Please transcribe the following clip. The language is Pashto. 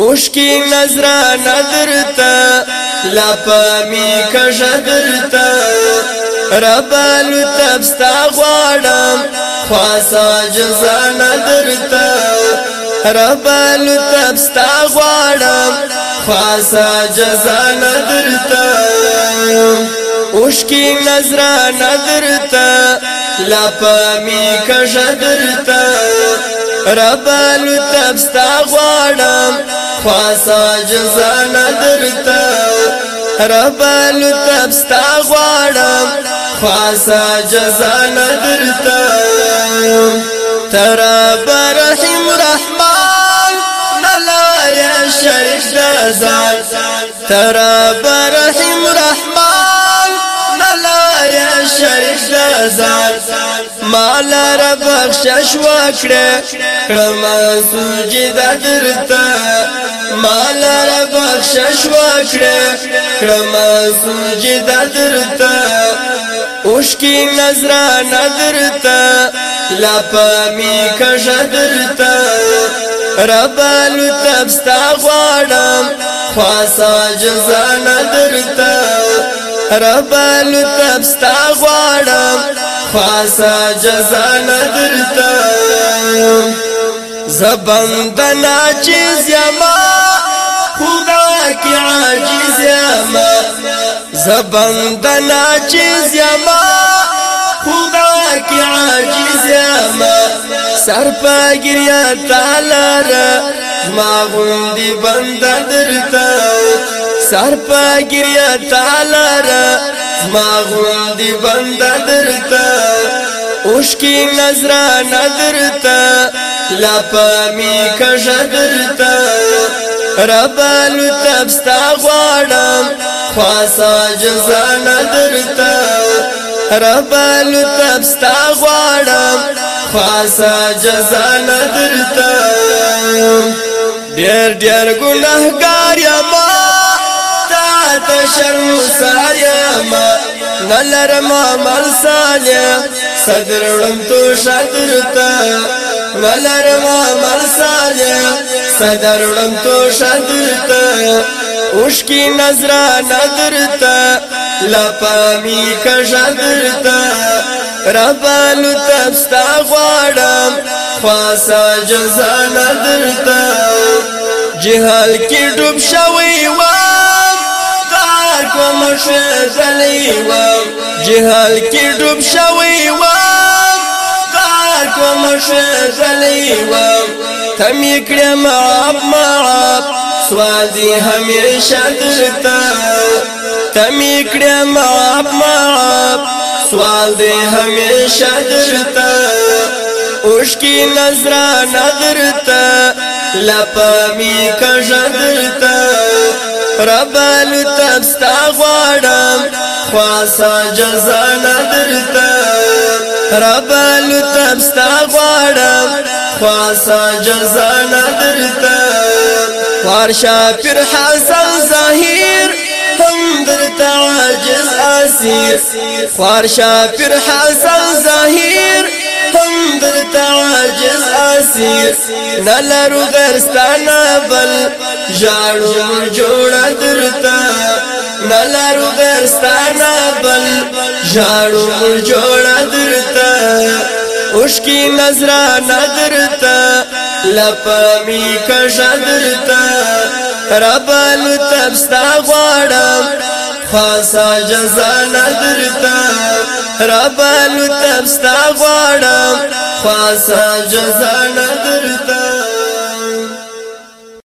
اوشکی نظر نظرتا لپامی کشدرتا ربالو تبستا غوارم خواسا جزا نظرتا ربالو تبستا غوارم خواسا جزا نظرتا اوشکی نظر نظرتا لپامی کشدرتا رب لطفستا غواړم خواسا جزانا درتا رب لطفستا غواړم خواسا جزانا درتا ترى برحم رحمان نلا يا شيخ دازان ترى برحم رحمان نلا يا شيخ سزا مال رب بخشش وکړه کما سجدا درتا مال رب بخشش وکړه کما سجدا درتا اوشکی نظر نظرتا لا پامی کژدرتا رب لطف ستا غواړم خاصه جزا نظرتا رب لطف ستا غواړم خاصه جزا ندرته زبندنا چیز یما خدا کی عاجز یما زبندنا چیز یما خدا کی عاجز یما سر په ګریا تعالی را ما غوندي بند درته سر پا گریا تالارا ما غوندی بند درتا اوشکی نظران درتا لپا می کش درتا ربالو تبستا غوانم خواسا جزان درتا ربالو تبستا غوانم خواسا جزان درتا ډېر ډېر ګناهګار یم ته شرمسار یم نلرم عمل صالح صدر تو شدر ته نلرم عمل صالح صدر تو شدر ته اوشکی نظر نظر ته لپامی که شدر ته ربالو تبستا غواړم خواسا جزا نظر ته جهال کې ډوب شوی وای شدلی و جهل کی ډوب شوی و غار کوم شدلی و تم کړه معاب معاب سوازی همیشه درتا تم کړه معاب معاب سوال دې همیشه درتا اوشکی نظر نظر تا لپا می کژدرتا رب لطفستا غواړم خواسا جزا ندرتا رب لطفستا غواړم خواسا جزا ندرتا وارشا پر حسن ظاهر هم درتا عاجز اسیر وارشا پر حسن ظاهر دم در تعجز اسیر نلرو غرستانا بل جاړو جوړ درتا نلرو غرستانا بل جاړو جوړ درتا اوشکی نظر نظرتا لپمی کژ درتا رب لتبستا غواړم خاصا جزا ندرتا ربالو تبستا غوارم خاصا جزا ندرتا